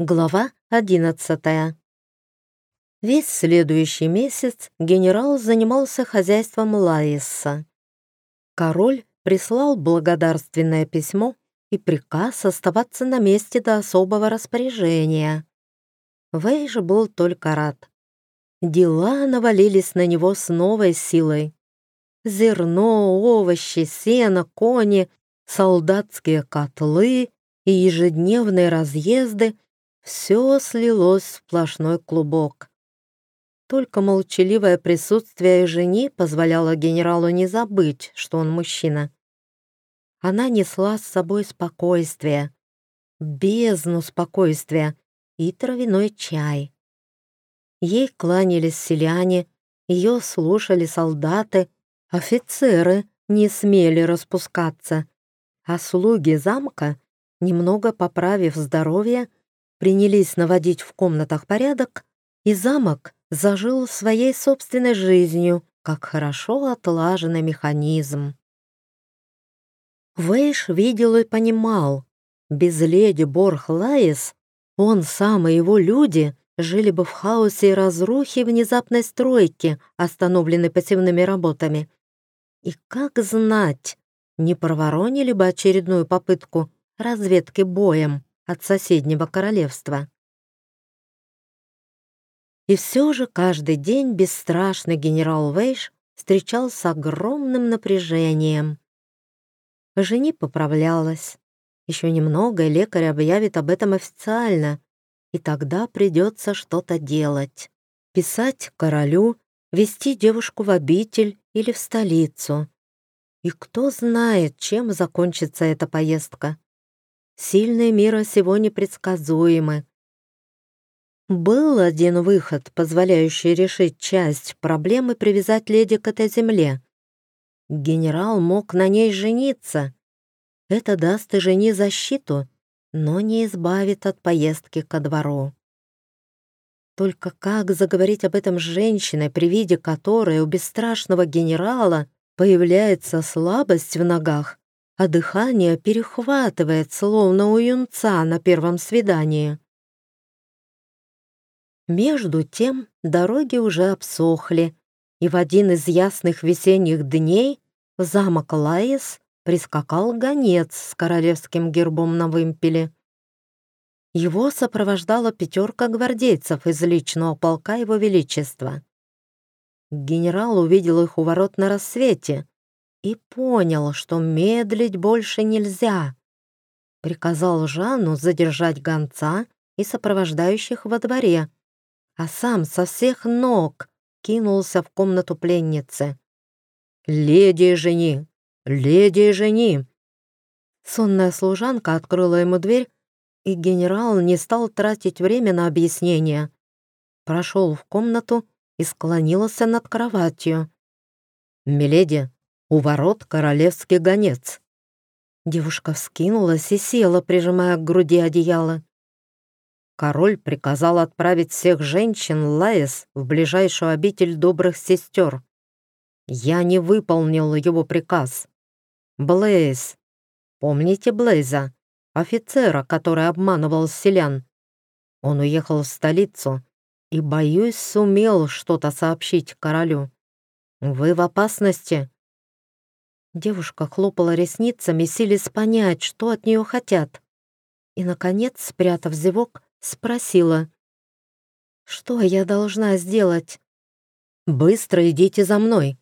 Глава одиннадцатая. Весь следующий месяц генерал занимался хозяйством Лаиса. Король прислал благодарственное письмо и приказ оставаться на месте до особого распоряжения. Вэй же был только рад. Дела навалились на него с новой силой. Зерно, овощи, сено, кони, солдатские котлы и ежедневные разъезды — все слилось в сплошной клубок. Только молчаливое присутствие жени позволяло генералу не забыть, что он мужчина. Она несла с собой спокойствие, бездну спокойствия и травяной чай. Ей кланялись селяне, ее слушали солдаты, офицеры не смели распускаться, а слуги замка, немного поправив здоровье, принялись наводить в комнатах порядок, и замок зажил своей собственной жизнью, как хорошо отлаженный механизм. Вейш видел и понимал, без леди Борх-Лаис он сам и его люди жили бы в хаосе и разрухе внезапной стройки, остановленной пассивными работами. И как знать, не проворонили бы очередную попытку разведки боем от соседнего королевства. И все же каждый день бесстрашный генерал Вейш встречал с огромным напряжением. Жени поправлялась. Еще немного, и лекарь объявит об этом официально, и тогда придется что-то делать. Писать королю, вести девушку в обитель или в столицу. И кто знает, чем закончится эта поездка. Сильные мира сего непредсказуемы. Был один выход, позволяющий решить часть проблемы привязать леди к этой земле. Генерал мог на ней жениться. Это даст и жене защиту, но не избавит от поездки ко двору. Только как заговорить об этом с женщиной, при виде которой у бесстрашного генерала появляется слабость в ногах, а дыхание перехватывает, словно у юнца на первом свидании. Между тем дороги уже обсохли, и в один из ясных весенних дней в замок Лаис прискакал гонец с королевским гербом на вымпеле. Его сопровождала пятерка гвардейцев из личного полка Его Величества. Генерал увидел их у ворот на рассвете и понял, что медлить больше нельзя. Приказал Жанну задержать гонца и сопровождающих во дворе, а сам со всех ног кинулся в комнату пленницы. «Леди жени! Леди жени!» Сонная служанка открыла ему дверь, и генерал не стал тратить время на объяснение. Прошел в комнату и склонился над кроватью. «Миледи, у ворот королевский гонец. Девушка вскинулась и села, прижимая к груди одеяло. Король приказал отправить всех женщин Лаэс в ближайшую обитель добрых сестер. Я не выполнил его приказ. Блейз. Помните Блейза? Офицера, который обманывал селян. Он уехал в столицу и, боюсь, сумел что-то сообщить королю. Вы в опасности. Девушка хлопала ресницами, силясь понять, что от нее хотят. И, наконец, спрятав зевок, спросила. «Что я должна сделать?» «Быстро идите за мной!»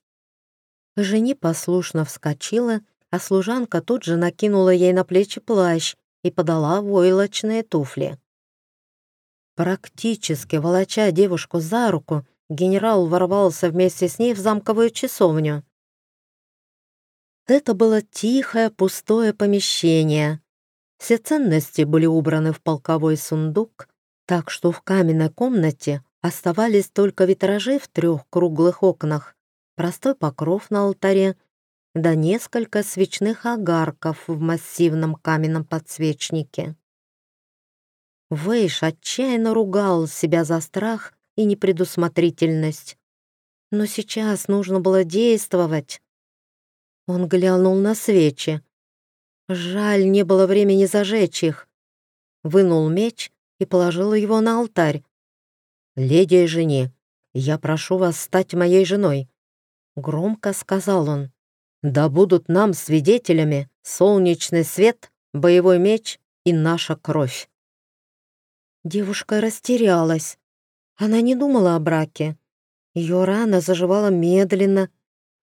Жени послушно вскочила, а служанка тут же накинула ей на плечи плащ и подала войлочные туфли. Практически волоча девушку за руку, генерал ворвался вместе с ней в замковую часовню. Это было тихое, пустое помещение. Все ценности были убраны в полковой сундук, так что в каменной комнате оставались только витражи в трех круглых окнах, простой покров на алтаре, да несколько свечных огарков в массивном каменном подсвечнике. Вейш отчаянно ругал себя за страх и непредусмотрительность. Но сейчас нужно было действовать. Он глянул на свечи. Жаль, не было времени зажечь их. Вынул меч и положил его на алтарь. «Леди и жени, я прошу вас стать моей женой», — громко сказал он. «Да будут нам свидетелями солнечный свет, боевой меч и наша кровь». Девушка растерялась. Она не думала о браке. Ее рана заживала медленно,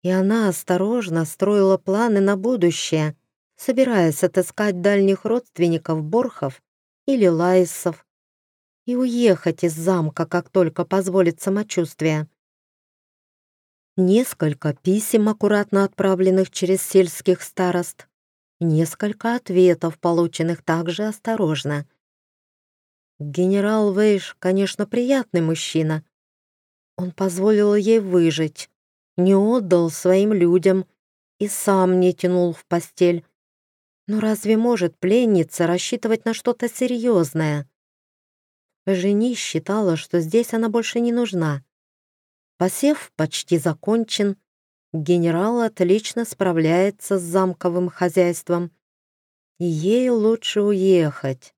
и она осторожно строила планы на будущее, собираясь отыскать дальних родственников Борхов или Лайсов и уехать из замка, как только позволит самочувствие. Несколько писем, аккуратно отправленных через сельских старост, несколько ответов, полученных также осторожно. Генерал Вейш, конечно, приятный мужчина. Он позволил ей выжить, не отдал своим людям и сам не тянул в постель. Но разве может пленница рассчитывать на что-то серьезное? Жени считала, что здесь она больше не нужна. Посев почти закончен, генерал отлично справляется с замковым хозяйством, ей лучше уехать.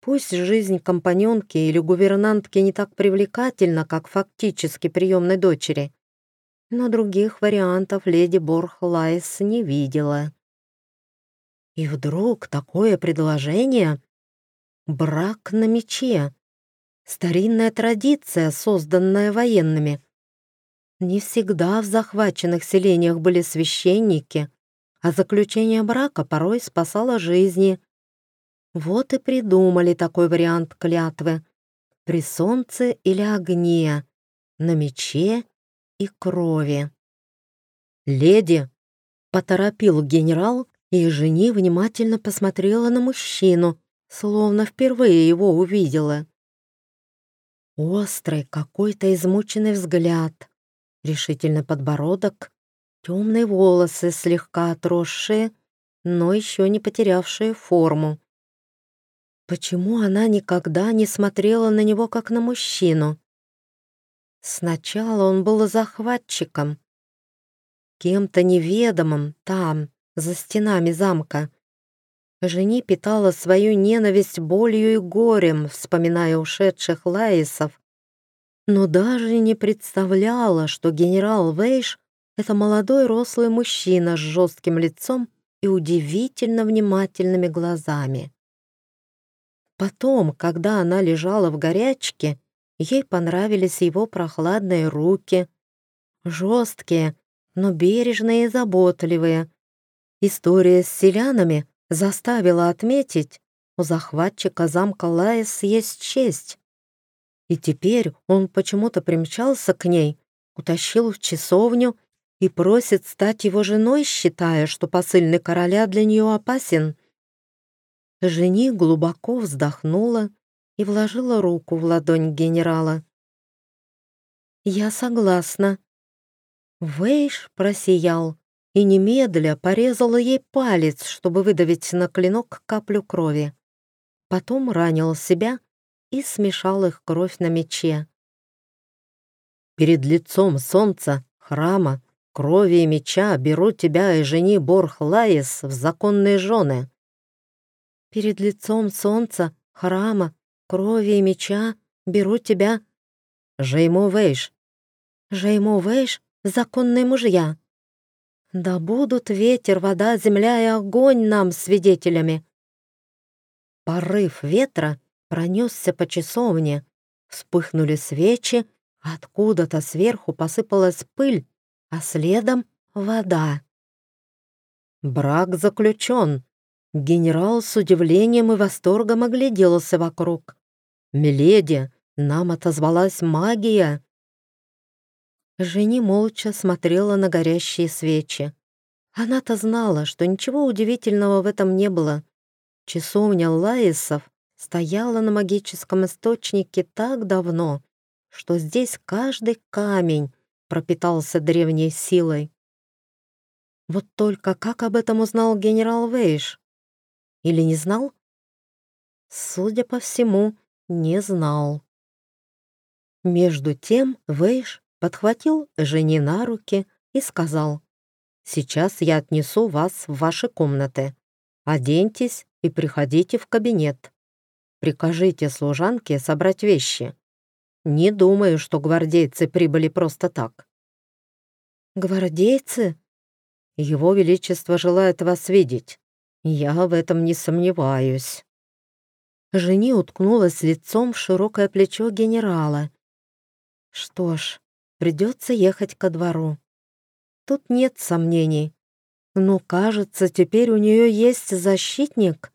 Пусть жизнь компаньонки или гувернантки не так привлекательна, как фактически приемной дочери, но других вариантов леди Борх Лайс не видела. И вдруг такое предложение Брак на мече. Старинная традиция, созданная военными. Не всегда в захваченных селениях были священники, а заключение брака порой спасало жизни. Вот и придумали такой вариант клятвы. При солнце или огне, на мече и крови. «Леди!» — поторопил генерал, и жени внимательно посмотрела на мужчину, словно впервые его увидела. Острый, какой-то измученный взгляд, решительный подбородок, темные волосы, слегка отросшие, но еще не потерявшие форму. Почему она никогда не смотрела на него, как на мужчину? Сначала он был захватчиком, кем-то неведомым там, за стенами замка, Жени питала свою ненависть болью и горем, вспоминая ушедших лаисов, но даже не представляла, что генерал Вейш — это молодой рослый мужчина с жестким лицом и удивительно внимательными глазами. Потом, когда она лежала в горячке, ей понравились его прохладные руки, жесткие, но бережные и заботливые. История с селянами заставила отметить, у захватчика замка Лаис есть честь. И теперь он почему-то примчался к ней, утащил в часовню и просит стать его женой, считая, что посыльный короля для нее опасен. Жени глубоко вздохнула и вложила руку в ладонь генерала. «Я согласна». Вейш просиял, и немедля порезала ей палец, чтобы выдавить на клинок каплю крови. Потом ранил себя и смешал их кровь на мече. «Перед лицом солнца, храма, крови и меча беру тебя и жени Борх Лаис в законные жены». «Перед лицом солнца, храма, крови и меча беру тебя...» «Жеймо Вейш». «Жеймо Вейш — законные мужья», да будут ветер, вода, земля и огонь нам свидетелями. Порыв ветра пронесся по часовне, вспыхнули свечи, откуда-то сверху посыпалась пыль, а следом — вода. Брак заключен. Генерал с удивлением и восторгом огляделся вокруг. «Миледи, нам отозвалась магия!» Жени молча смотрела на горящие свечи. Она-то знала, что ничего удивительного в этом не было. Часовня Лаисов стояла на магическом источнике так давно, что здесь каждый камень пропитался древней силой. Вот только как об этом узнал генерал Вейш? Или не знал? Судя по всему, не знал. Между тем Вейш подхватил жени на руки и сказал, «Сейчас я отнесу вас в ваши комнаты. Оденьтесь и приходите в кабинет. Прикажите служанке собрать вещи. Не думаю, что гвардейцы прибыли просто так». «Гвардейцы?» «Его Величество желает вас видеть. Я в этом не сомневаюсь». Жени уткнулась лицом в широкое плечо генерала. Что ж, придется ехать ко двору. Тут нет сомнений. Но, кажется, теперь у нее есть защитник.